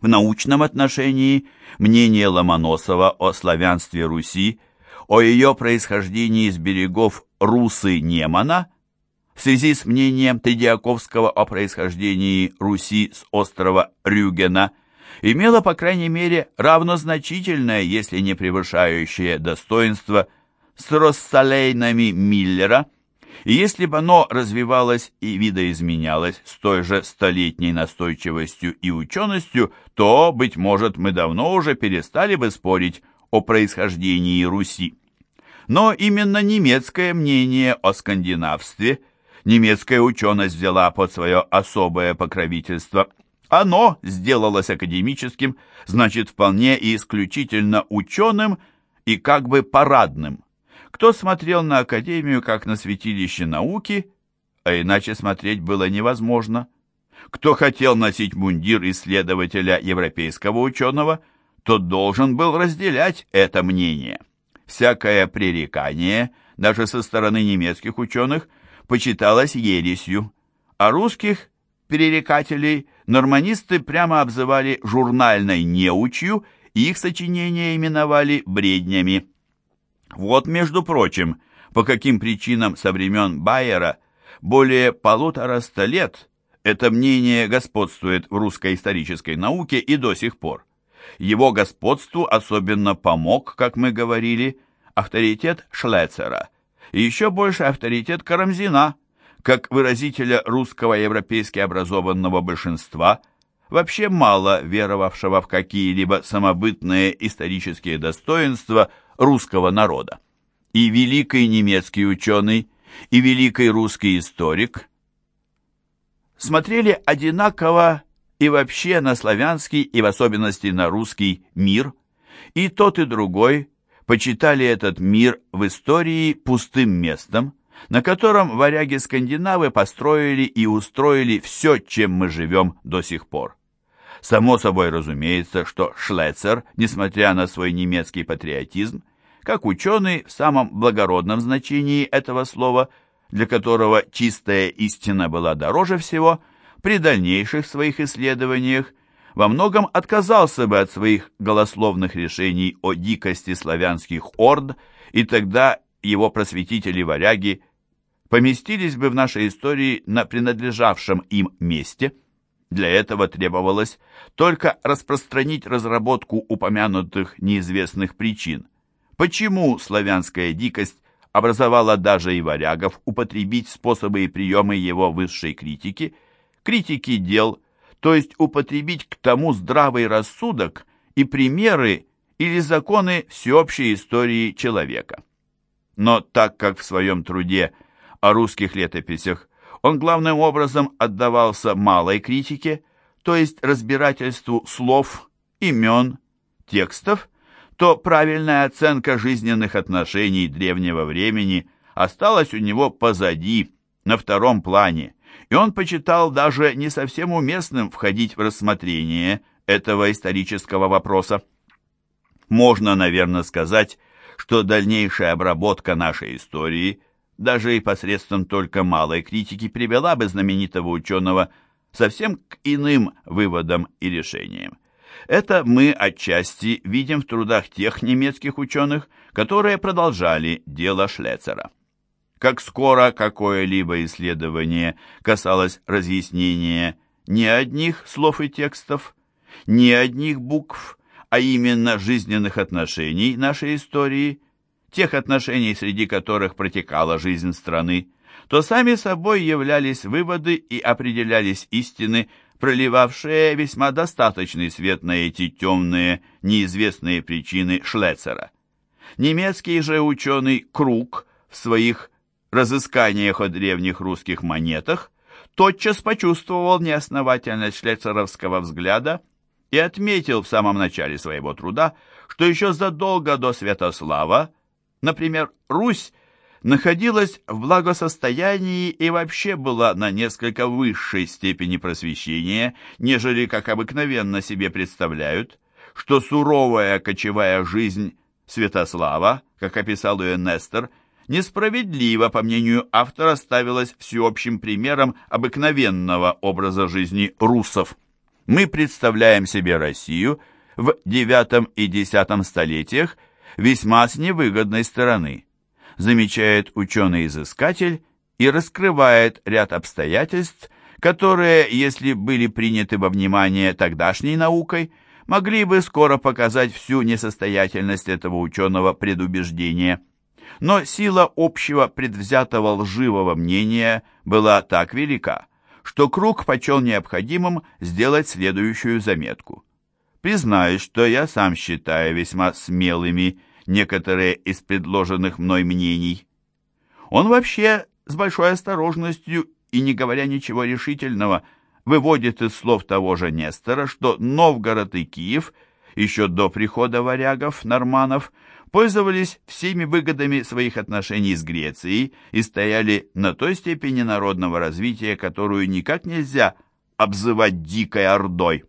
В научном отношении мнение Ломоносова о славянстве Руси, о ее происхождении с берегов Русы-Немана, в связи с мнением Тредиаковского о происхождении Руси с острова Рюгена, имело, по крайней мере, равнозначительное, если не превышающее достоинство, с Россолейнами Миллера – и если бы оно развивалось и видоизменялось с той же столетней настойчивостью и ученостью, то, быть может, мы давно уже перестали бы спорить о происхождении Руси. Но именно немецкое мнение о скандинавстве, немецкая ученость взяла под свое особое покровительство. Оно сделалось академическим, значит, вполне и исключительно ученым и как бы парадным. Кто смотрел на Академию как на святилище науки, а иначе смотреть было невозможно. Кто хотел носить мундир исследователя европейского ученого, тот должен был разделять это мнение. Всякое пререкание, даже со стороны немецких ученых, почиталось ересью, а русских пререкателей норманисты прямо обзывали журнальной неучью и их сочинения именовали бреднями. Вот, между прочим, по каким причинам со времен Байера более полутораста лет это мнение господствует в русской исторической науке и до сих пор. Его господству особенно помог, как мы говорили, авторитет Шлецера, и еще больше авторитет Карамзина, как выразителя русского европейски образованного большинства, вообще мало веровавшего в какие-либо самобытные исторические достоинства – русского народа. И великий немецкий ученый, и великий русский историк смотрели одинаково и вообще на славянский, и в особенности на русский мир, и тот, и другой почитали этот мир в истории пустым местом, на котором варяги-скандинавы построили и устроили все, чем мы живем до сих пор. Само собой разумеется, что Шлецер, несмотря на свой немецкий патриотизм, как ученый в самом благородном значении этого слова, для которого чистая истина была дороже всего, при дальнейших своих исследованиях во многом отказался бы от своих голословных решений о дикости славянских орд, и тогда его просветители-варяги поместились бы в нашей истории на принадлежавшем им месте – для этого требовалось только распространить разработку упомянутых неизвестных причин. Почему славянская дикость образовала даже и варягов употребить способы и приемы его высшей критики, критики дел, то есть употребить к тому здравый рассудок и примеры или законы всеобщей истории человека. Но так как в своем труде о русских летописях он главным образом отдавался малой критике, то есть разбирательству слов, имен, текстов, то правильная оценка жизненных отношений древнего времени осталась у него позади, на втором плане, и он почитал даже не совсем уместным входить в рассмотрение этого исторического вопроса. Можно, наверное, сказать, что дальнейшая обработка нашей истории даже и посредством только малой критики привела бы знаменитого ученого совсем к иным выводам и решениям. Это мы отчасти видим в трудах тех немецких ученых, которые продолжали дело Шлецера. Как скоро какое-либо исследование касалось разъяснения не одних слов и текстов, не одних букв, а именно жизненных отношений нашей истории, тех отношений, среди которых протекала жизнь страны, то сами собой являлись выводы и определялись истины, проливавшие весьма достаточный свет на эти темные, неизвестные причины Шлецера. Немецкий же ученый Круг в своих разысканиях о древних русских монетах тотчас почувствовал неосновательность шлецеровского взгляда и отметил в самом начале своего труда, что еще задолго до Святослава Например, Русь находилась в благосостоянии и вообще была на несколько высшей степени просвещения, нежели как обыкновенно себе представляют, что суровая кочевая жизнь Святослава, как описал ее Нестор, несправедливо, по мнению автора, ставилась всеобщим примером обыкновенного образа жизни русов. Мы представляем себе Россию в IX и X столетиях весьма с невыгодной стороны, замечает ученый-изыскатель и раскрывает ряд обстоятельств, которые, если были приняты во внимание тогдашней наукой, могли бы скоро показать всю несостоятельность этого ученого предубеждения. Но сила общего предвзятого лживого мнения была так велика, что Круг почел необходимым сделать следующую заметку. Признаюсь, что я сам считаю весьма смелыми некоторые из предложенных мной мнений. Он вообще с большой осторожностью и не говоря ничего решительного, выводит из слов того же Нестора, что Новгород и Киев еще до прихода варягов, норманов, пользовались всеми выгодами своих отношений с Грецией и стояли на той степени народного развития, которую никак нельзя обзывать дикой ордой.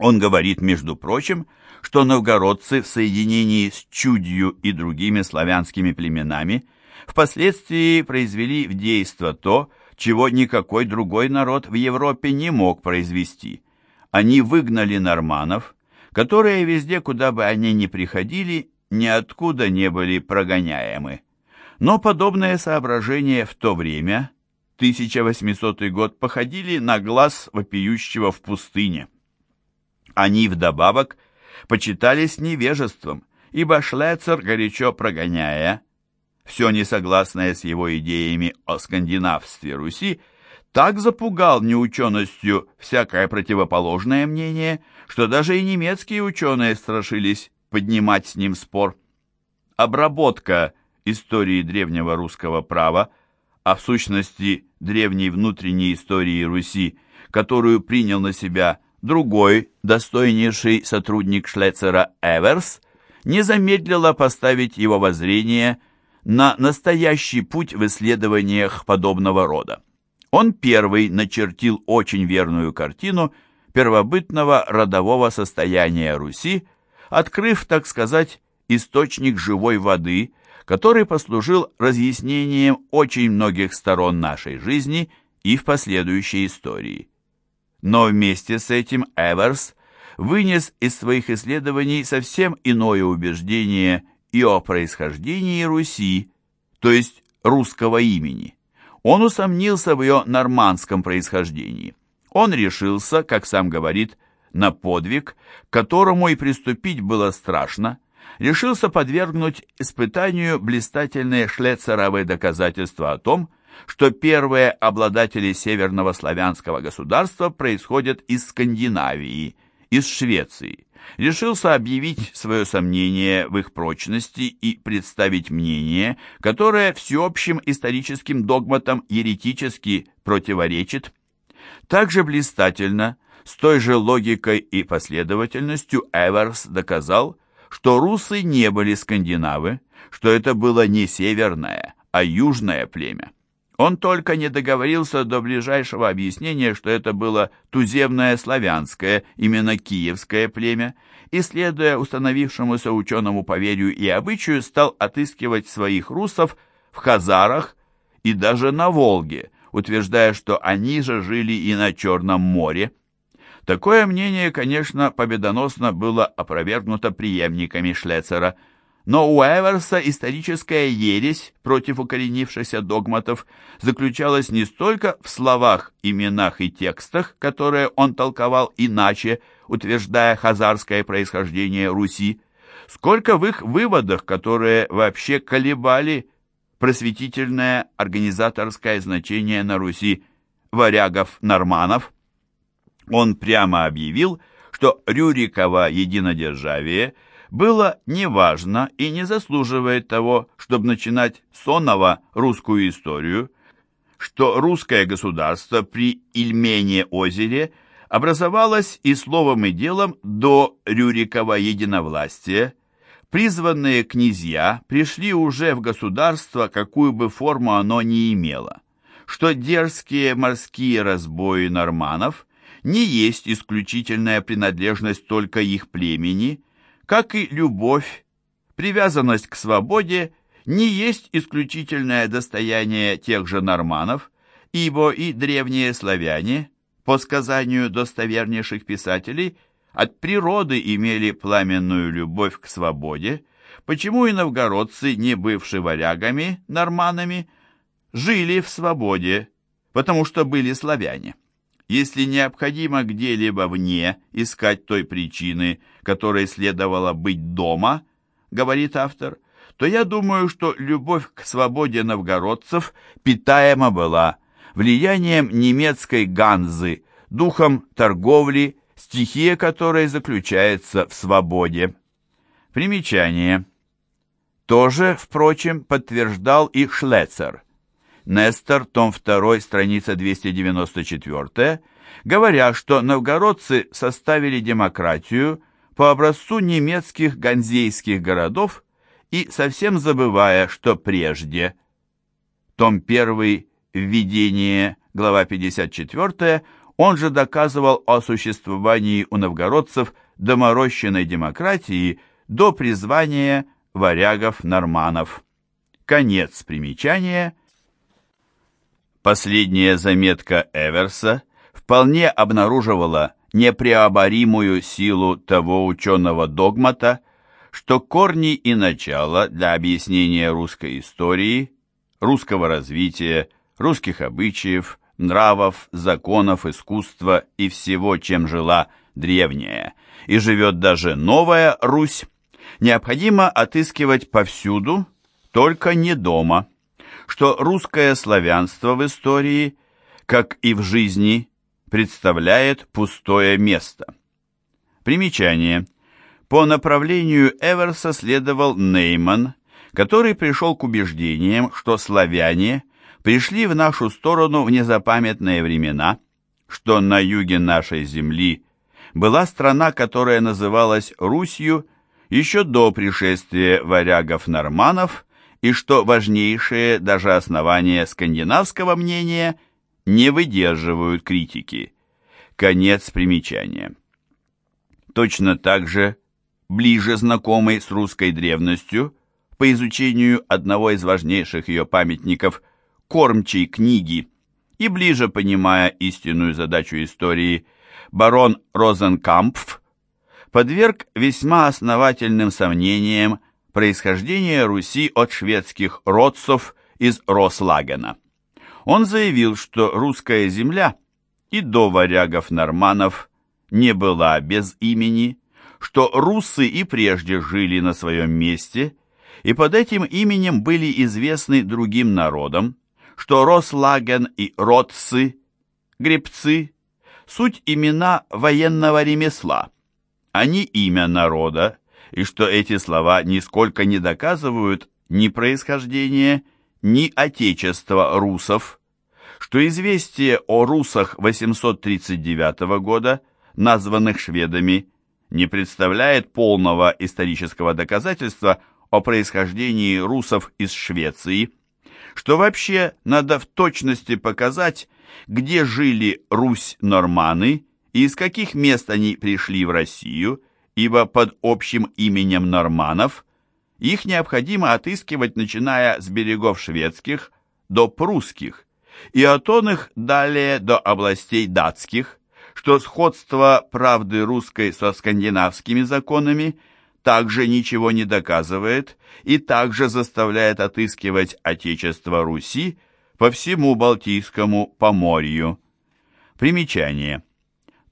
Он говорит, между прочим, что новгородцы в соединении с Чудью и другими славянскими племенами впоследствии произвели в действо то, чего никакой другой народ в Европе не мог произвести. Они выгнали норманов, которые везде, куда бы они ни приходили, ниоткуда не были прогоняемы. Но подобные соображения в то время, 1800 год, походили на глаз вопиющего в пустыне. Они вдобавок почитались невежеством, ибо Шлецер, горячо прогоняя все несогласное с его идеями о скандинавстве Руси, так запугал неученостью всякое противоположное мнение, что даже и немецкие ученые страшились поднимать с ним спор. Обработка истории древнего русского права, а в сущности древней внутренней истории Руси, которую принял на себя другой, достойнейший сотрудник Шлецера Эверс, не замедлила поставить его воззрение – на настоящий путь в исследованиях подобного рода. Он первый начертил очень верную картину первобытного родового состояния Руси, открыв, так сказать, источник живой воды, который послужил разъяснением очень многих сторон нашей жизни и в последующей истории. Но вместе с этим Эверс вынес из своих исследований совсем иное убеждение и о происхождении Руси, то есть русского имени. Он усомнился в ее нормандском происхождении. Он решился, как сам говорит, на подвиг, к которому и приступить было страшно, решился подвергнуть испытанию блистательные шлецеровые доказательства о том, что первые обладатели северного славянского государства происходят из Скандинавии, из Швеции решился объявить свое сомнение в их прочности и представить мнение, которое всеобщим историческим догматам еретически противоречит. Также блистательно, с той же логикой и последовательностью Эверс доказал, что русы не были скандинавы, что это было не северное, а южное племя. Он только не договорился до ближайшего объяснения, что это было туземное славянское, именно киевское племя, и, следуя установившемуся ученому поверью и обычаю, стал отыскивать своих русов в Хазарах и даже на Волге, утверждая, что они же жили и на Черном море. Такое мнение, конечно, победоносно было опровергнуто преемниками Шлецера – но у Эверса историческая ересь против укоренившихся догматов заключалась не столько в словах, именах и текстах, которые он толковал иначе, утверждая хазарское происхождение Руси, сколько в их выводах, которые вообще колебали просветительное организаторское значение на Руси варягов-норманов. Он прямо объявил, что Рюриково единодержавие – было неважно и не заслуживает того, чтобы начинать сонного русскую историю, что русское государство при Ильмене-озере образовалось и словом и делом до Рюрикова единовластия, призванные князья пришли уже в государство, какую бы форму оно ни имело, что дерзкие морские разбои норманов не есть исключительная принадлежность только их племени – как и любовь, привязанность к свободе не есть исключительное достояние тех же норманов, ибо и древние славяне, по сказанию достовернейших писателей, от природы имели пламенную любовь к свободе, почему и новгородцы, не бывшие варягами, норманами, жили в свободе, потому что были славяне. Если необходимо где-либо вне искать той причины, которой следовало быть дома, говорит автор, то я думаю, что любовь к свободе новгородцев питаема была влиянием немецкой ганзы, духом торговли, стихия которой заключается в свободе. Примечание. Тоже, впрочем, подтверждал и Шлецер. Нестор, том 2, страница 294, говоря, что новгородцы составили демократию по образцу немецких ганзейских городов и совсем забывая, что прежде. Том 1, введение, глава 54, он же доказывал о существовании у новгородцев доморощенной демократии до призвания варягов-норманов. Конец примечания. Последняя заметка Эверса вполне обнаруживала непреоборимую силу того ученого догмата, что корни и начало для объяснения русской истории, русского развития, русских обычаев, нравов, законов, искусства и всего, чем жила древняя, и живет даже новая Русь, необходимо отыскивать повсюду, только не дома, что русское славянство в истории, как и в жизни, представляет пустое место. Примечание. По направлению Эверса следовал Нейман, который пришел к убеждениям, что славяне пришли в нашу сторону в незапамятные времена, что на юге нашей земли была страна, которая называлась Русью еще до пришествия варягов-норманов, и что важнейшие даже основания скандинавского мнения не выдерживают критики. Конец примечания. Точно так же, ближе знакомый с русской древностью, по изучению одного из важнейших ее памятников кормчей книги и ближе понимая истинную задачу истории, барон Розенкампф подверг весьма основательным сомнениям происхождение Руси от шведских родцов из Рослагена. Он заявил, что русская земля и до варягов-норманов не была без имени, что русы и прежде жили на своем месте, и под этим именем были известны другим народам, что Рослаген и Ротсы, гребцы, суть имена военного ремесла, а не имя народа, и что эти слова нисколько не доказывают ни происхождения, ни отечества русов, что известие о русах 839 года, названных шведами, не представляет полного исторического доказательства о происхождении русов из Швеции, что вообще надо в точности показать, где жили Русь-норманы и из каких мест они пришли в Россию, ибо под общим именем норманов их необходимо отыскивать, начиная с берегов шведских до прусских, и от он их далее до областей датских, что сходство правды русской со скандинавскими законами также ничего не доказывает и также заставляет отыскивать Отечество Руси по всему Балтийскому поморью. Примечание.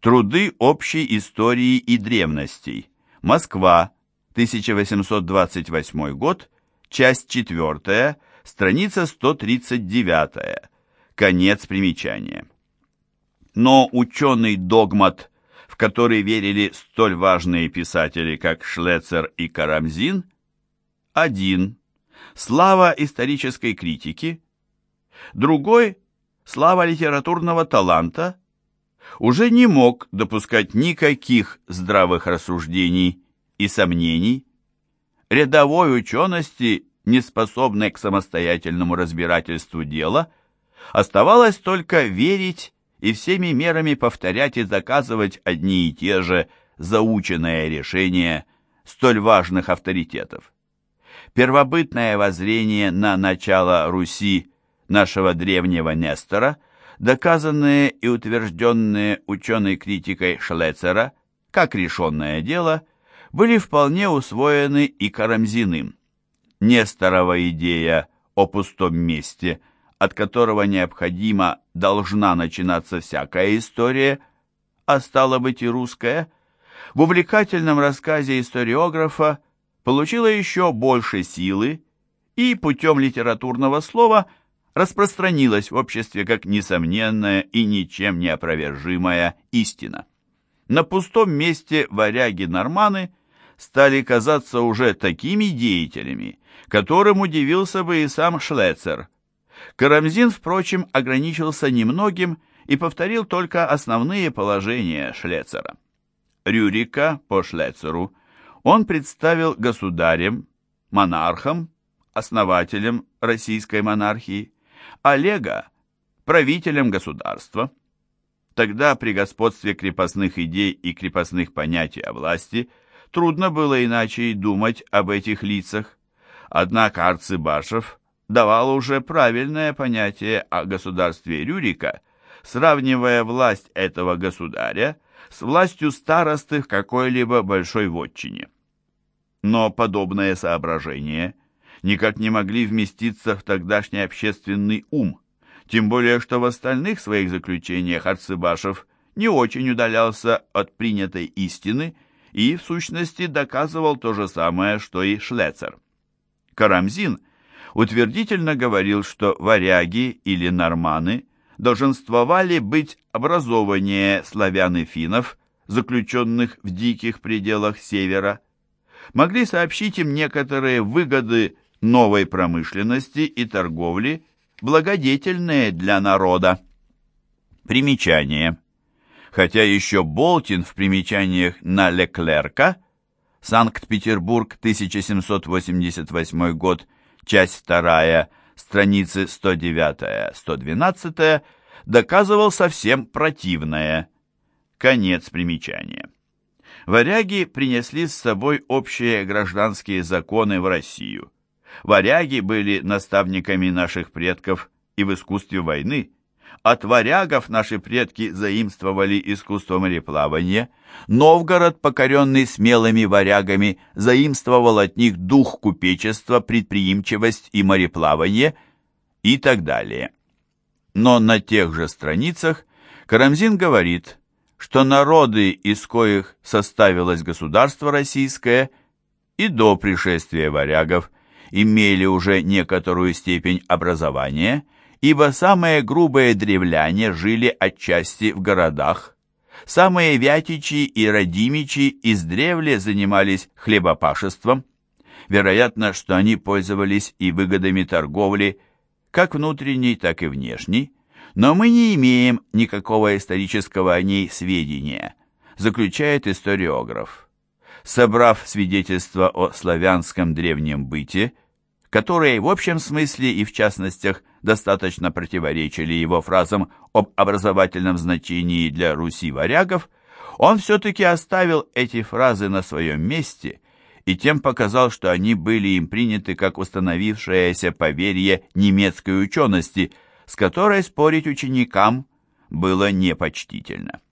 Труды общей истории и древностей. Москва, 1828 год, часть 4, страница 139. Конец примечания. Но ученый догмат, в который верили столь важные писатели, как Шлецер и Карамзин, один – слава исторической критики, другой – слава литературного таланта – уже не мог допускать никаких здравых рассуждений и сомнений. Рядовой учености, не способной к самостоятельному разбирательству дела, оставалось только верить и всеми мерами повторять и доказывать одни и те же заученные решения столь важных авторитетов. Первобытное воззрение на начало Руси нашего древнего Нестора – доказанные и утвержденные ученой-критикой Шлецера, как решенное дело, были вполне усвоены и Карамзиным. Несторова идея о пустом месте, от которого необходимо должна начинаться всякая история, а стало быть и русская, в увлекательном рассказе историографа получила еще больше силы и путем литературного слова распространилась в обществе как несомненная и ничем не опровержимая истина. На пустом месте варяги-норманы стали казаться уже такими деятелями, которым удивился бы и сам Шлецер. Карамзин, впрочем, ограничился немногим и повторил только основные положения Шлецера. Рюрика по Шлецеру он представил государем, монархом, основателем российской монархии, Олега – правителем государства. Тогда при господстве крепостных идей и крепостных понятий о власти трудно было иначе и думать об этих лицах. Однако Арцыбашев давал уже правильное понятие о государстве Рюрика, сравнивая власть этого государя с властью старосты в какой-либо большой вотчине. Но подобное соображение никак не могли вместиться в тогдашний общественный ум, тем более что в остальных своих заключениях Арцыбашев не очень удалялся от принятой истины и, в сущности, доказывал то же самое, что и Шлецер. Карамзин утвердительно говорил, что варяги или норманы долженствовали быть образованнее славян и финнов, заключенных в диких пределах севера, могли сообщить им некоторые выгоды новой промышленности и торговли, благодетельные для народа. Примечание. Хотя еще Болтин в примечаниях на Леклерка Санкт-Петербург, 1788 год, часть 2, страницы 109-112, доказывал совсем противное. Конец примечания. Варяги принесли с собой общие гражданские законы в Россию. Варяги были наставниками наших предков и в искусстве войны, от варягов наши предки заимствовали искусство мореплавания. Новгород, покоренный смелыми варягами, заимствовал от них дух купечества, предприимчивость и мореплавание и так далее. Но на тех же страницах Карамзин говорит, что народы, из коих составилось государство российское, и до пришествия варягов имели уже некоторую степень образования – ибо самые грубые древляне жили отчасти в городах, самые вятичи и родимичи издревле занимались хлебопашеством. Вероятно, что они пользовались и выгодами торговли, как внутренней, так и внешней, но мы не имеем никакого исторического о ней сведения, заключает историограф. Собрав свидетельства о славянском древнем быте, которые в общем смысле и в частностях достаточно противоречили его фразам об образовательном значении для Руси варягов, он все-таки оставил эти фразы на своем месте и тем показал, что они были им приняты как установившееся поверье немецкой учености, с которой спорить ученикам было непочтительно.